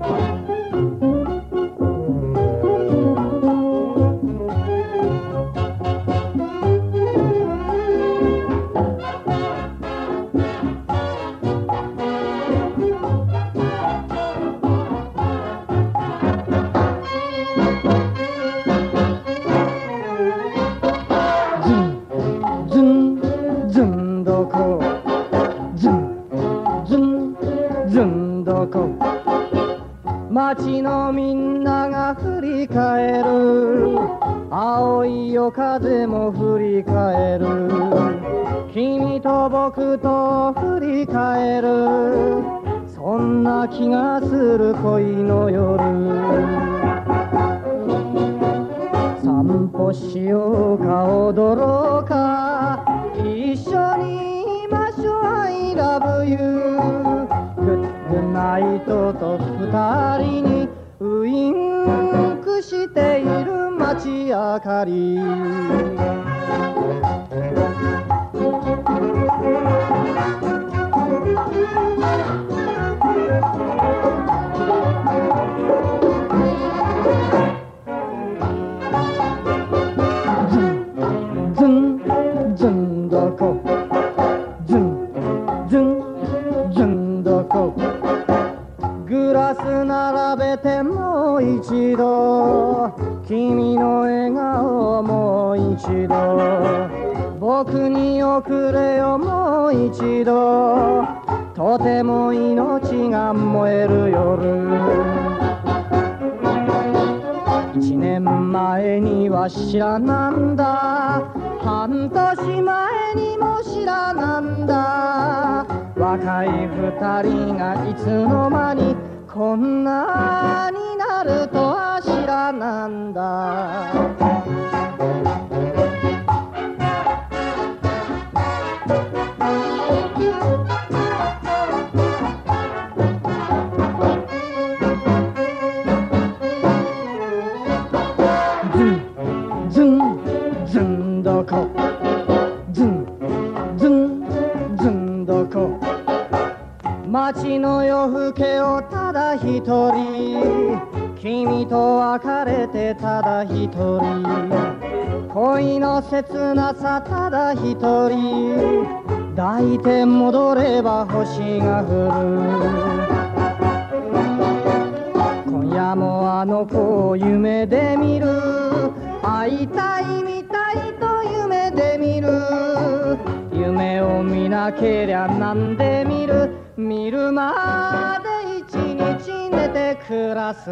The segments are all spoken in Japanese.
ず carinho. が燃える夜。一年前には知らなんだ。半年前にも知らなんだ。若い二人がいつの間にこんなになるとは知らなんだ。街の夜更けをただ一人。君と別れてただ一人。恋の切なさただ一人。抱いて戻れば星が降る。今夜もあの子を夢で見る。会いたい見たいと夢で見る。夢を見なけりゃなんで見る。見るまで一日寝て暮らす。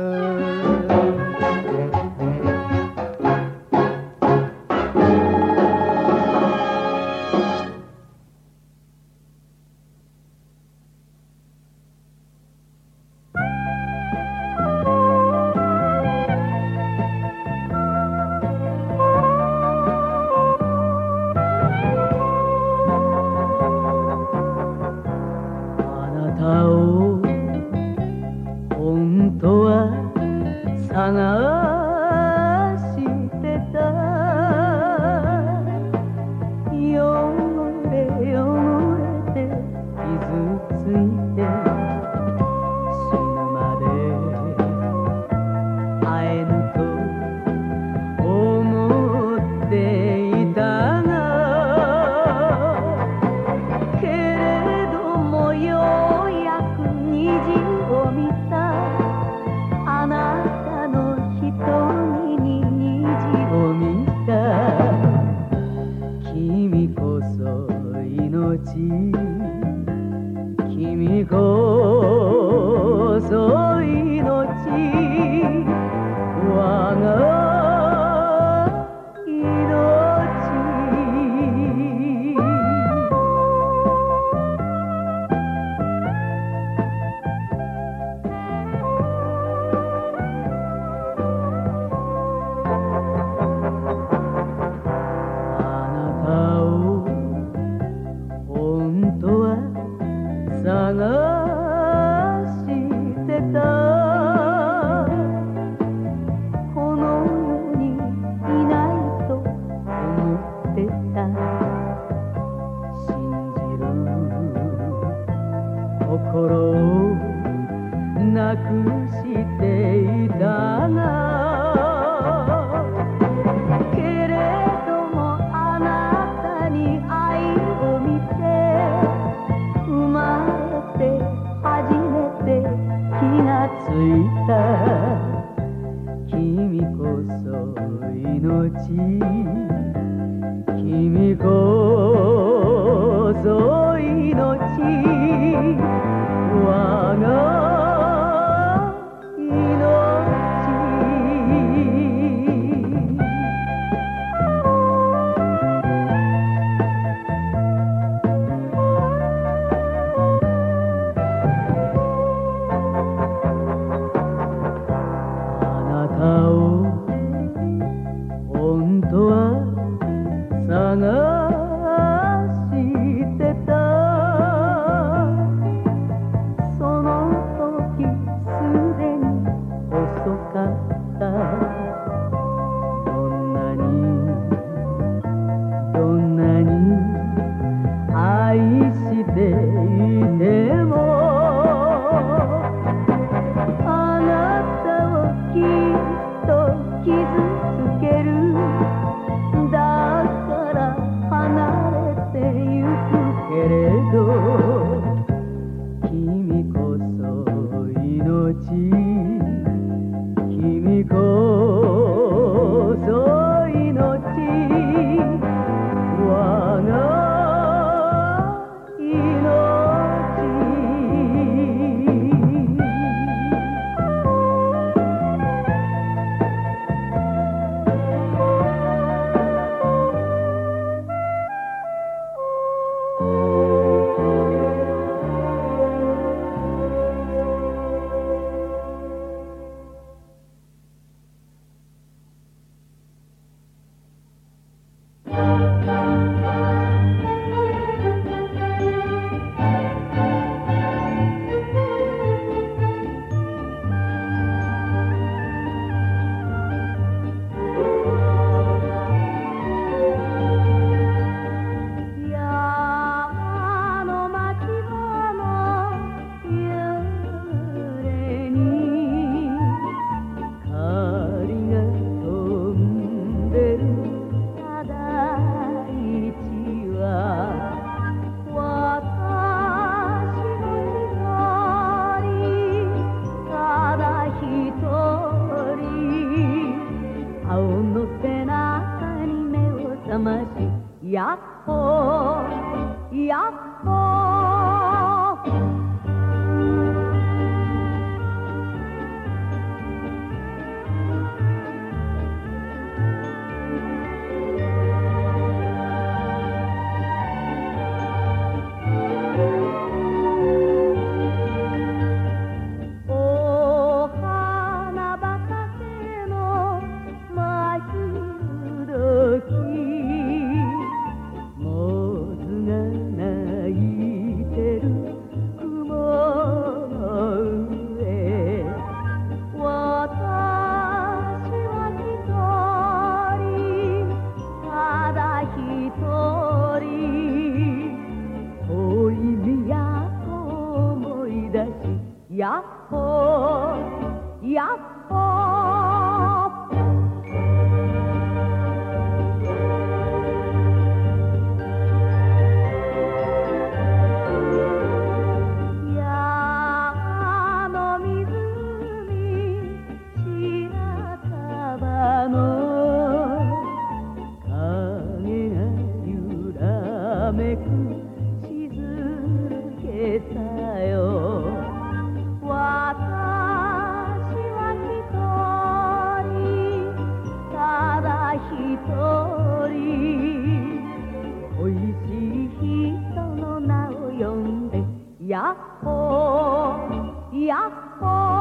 やっほー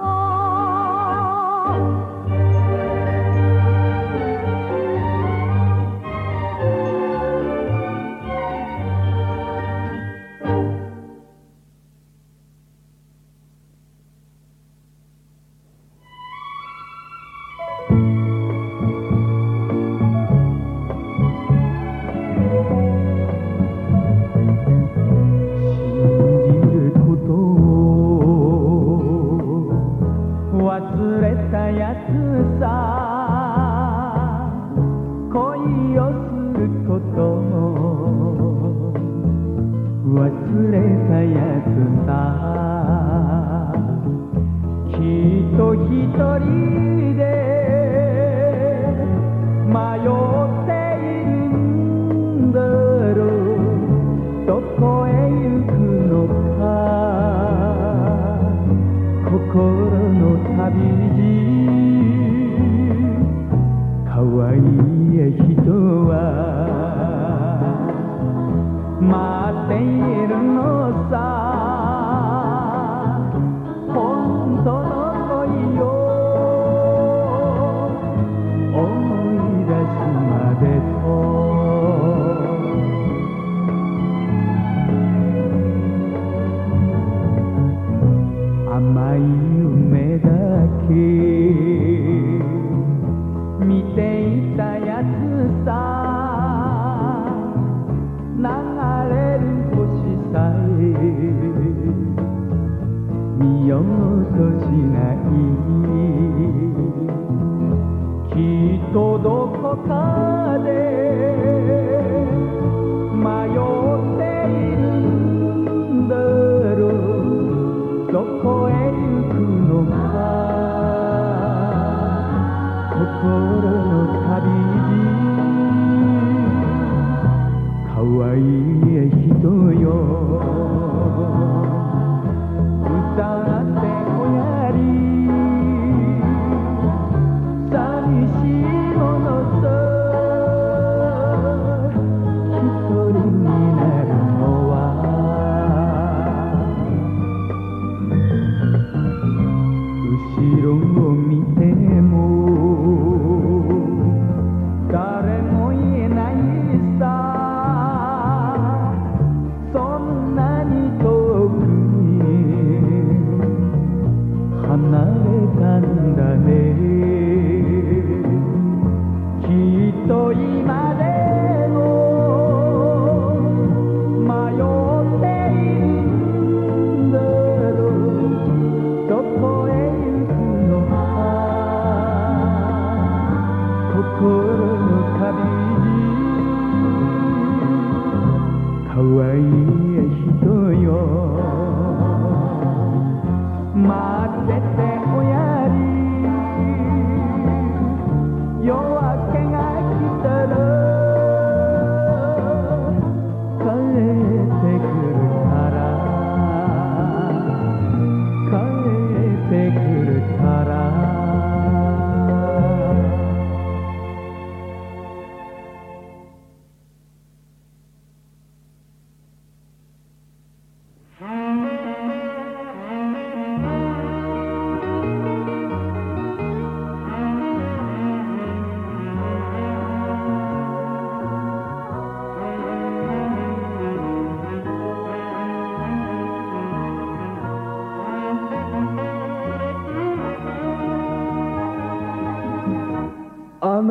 oh. 你的记。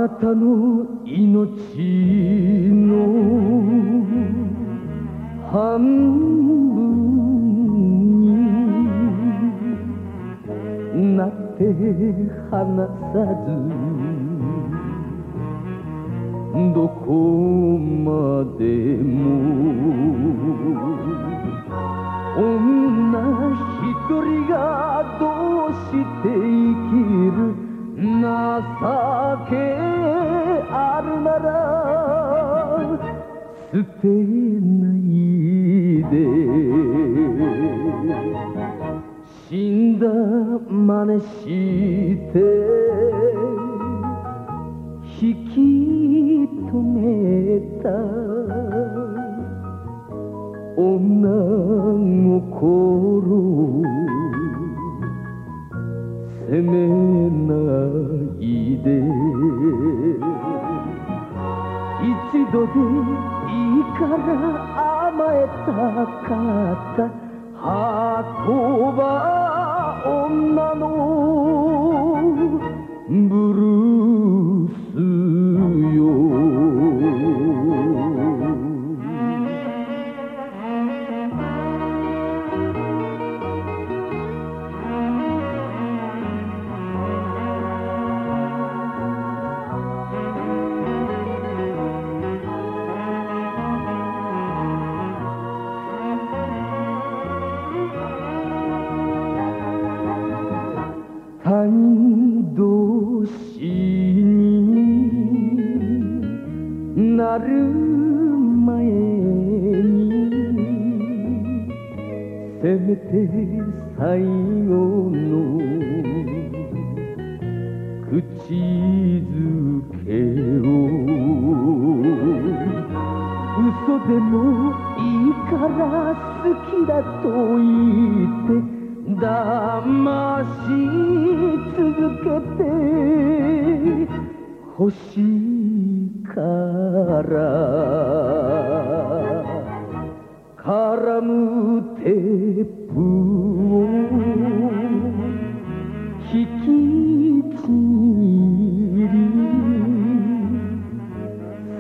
なたの命の半分になって離さず引き止めた。女心。責めないで。一度でいいから甘えたかった。ハートは女の。ブルーなる前にせめて最後の口づけを嘘でもいいから好きだと言って騙し続けて欲しい。絡むテープを引きちぎり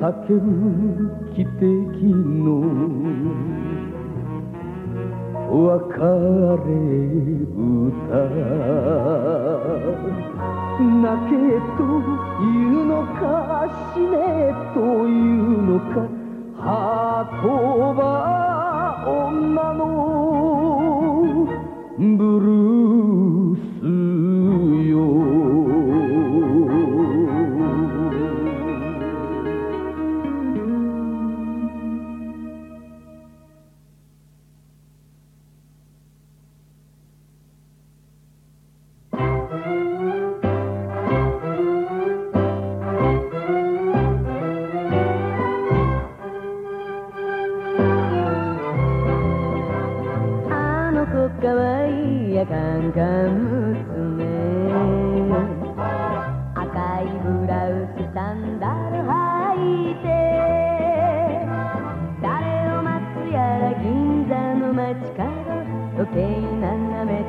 叫ぶ汽笛の別れ歌泣けとのか死ねというのか運ば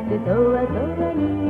眺めてそわそわ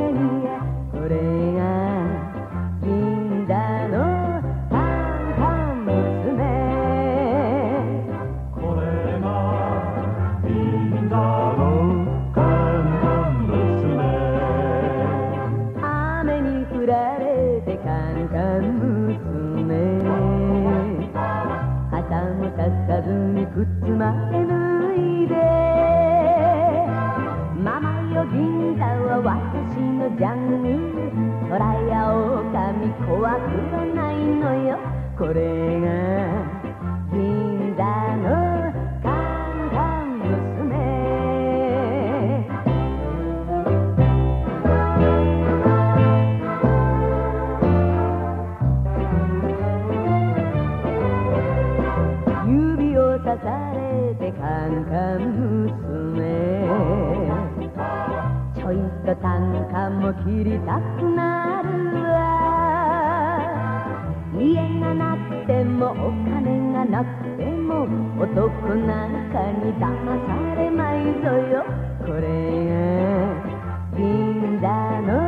怖くはないのよ。これが銀座のカンカン娘。指を刺されてカンカン娘。ちょいと単価も切りたくなるわ。家がなくてもお金がなくても男なんかに騙されまいぞよ。これが銀座の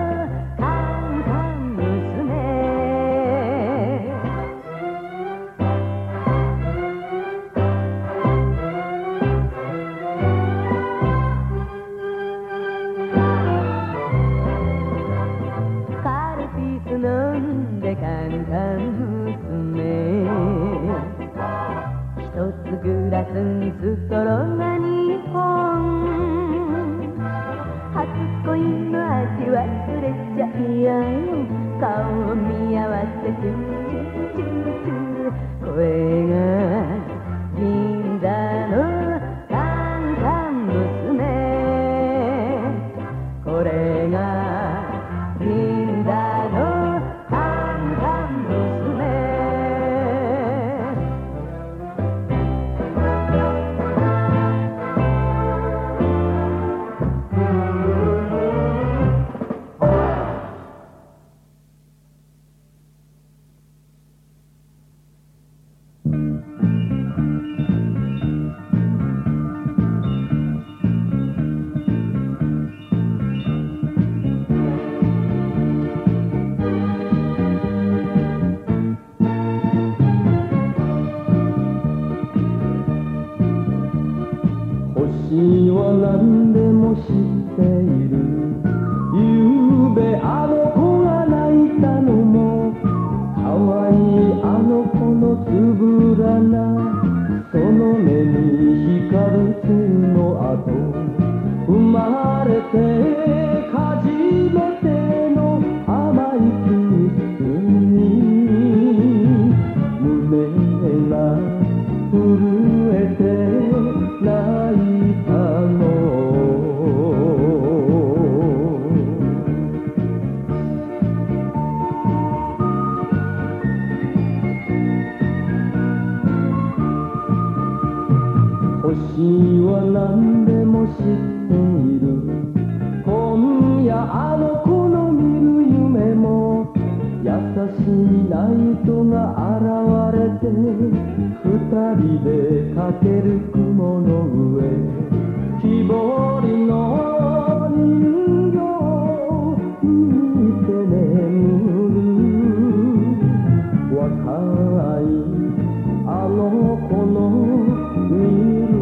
花その目に光るの後生まれてたい。あの子の見る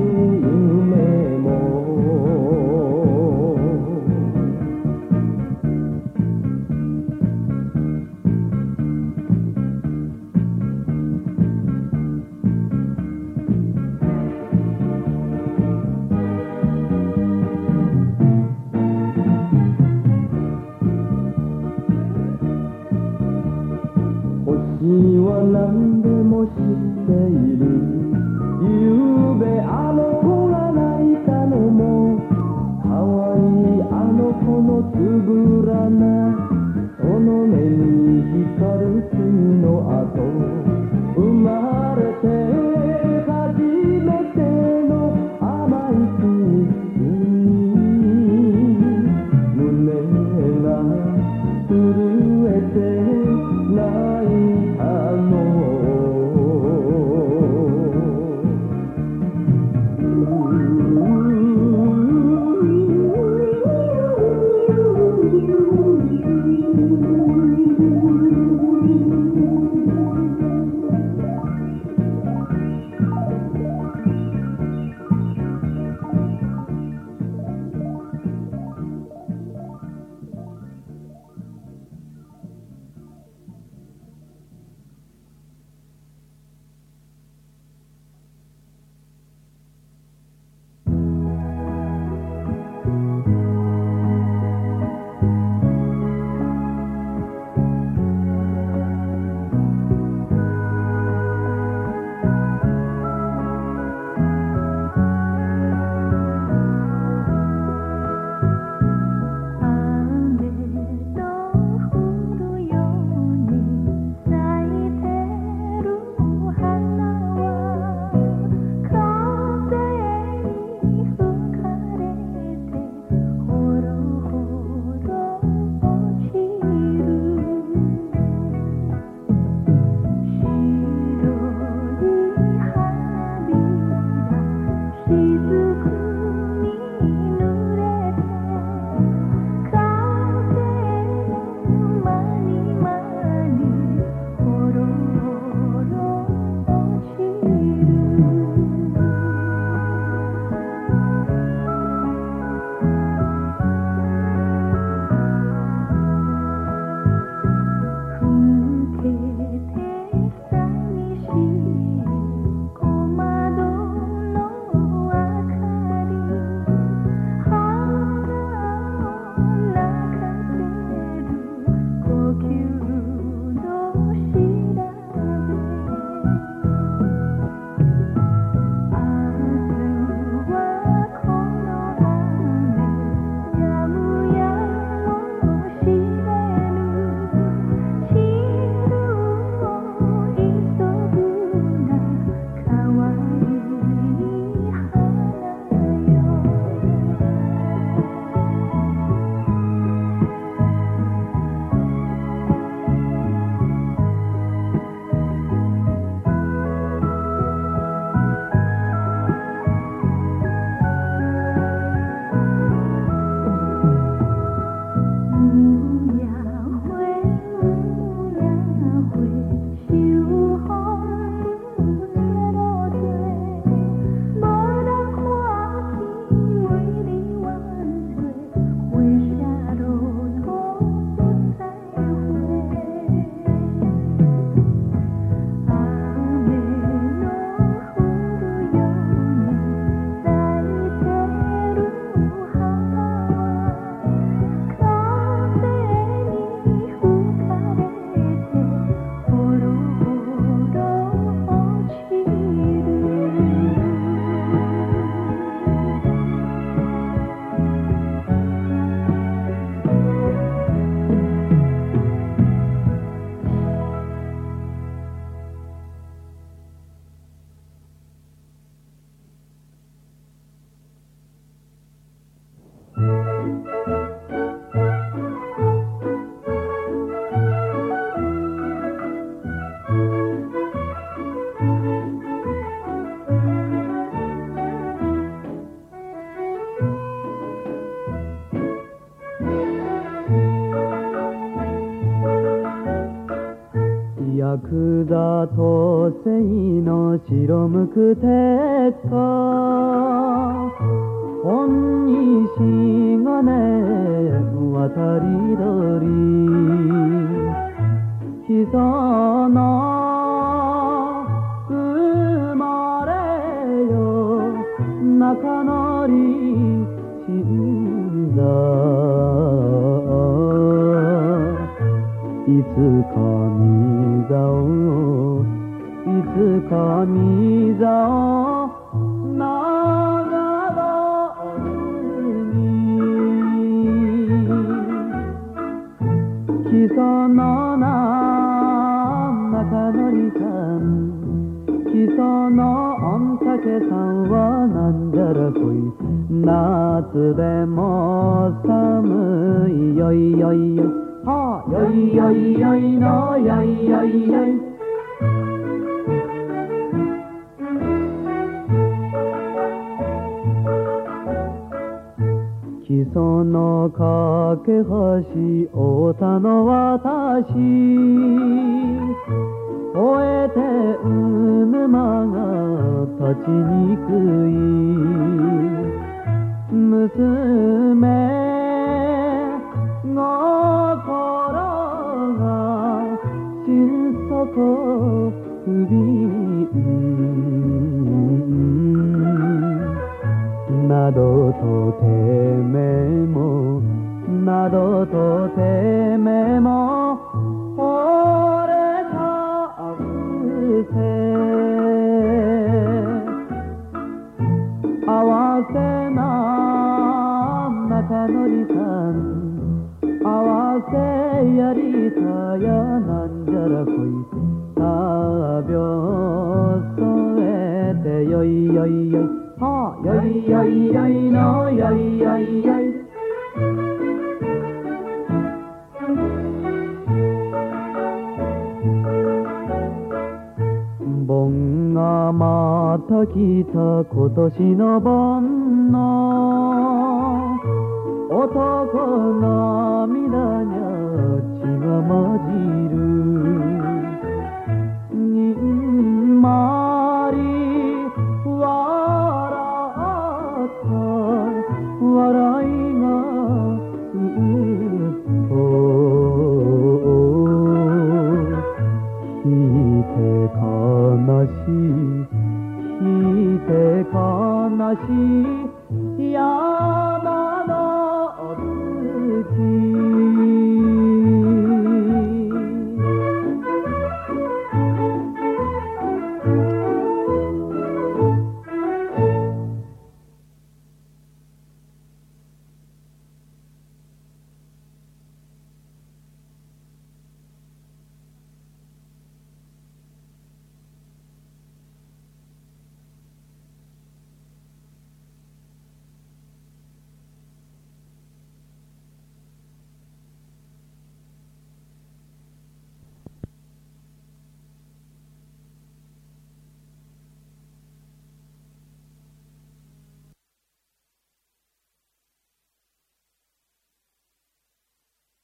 は統制の白むく鉄火本にしがね渡り鳥ひその生まれよ中のり死んだ。いつかみざをつかみざを長るに木曽のな中のりさん木曽の御嶽さんはなんじゃらほい夏でも寒いよいよいよ。はあよいよいよいのよいよいよい。木曽の架け橋太田の私終えてう沼が立ちにくい。娘心が心底不憫などとてめもなどとてめも惚れたく年の盆の男の涙に血が混じる。にんまり笑った。笑いがうっと。引いて悲しい悲し